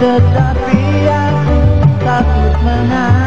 Tetapi aku takut menang.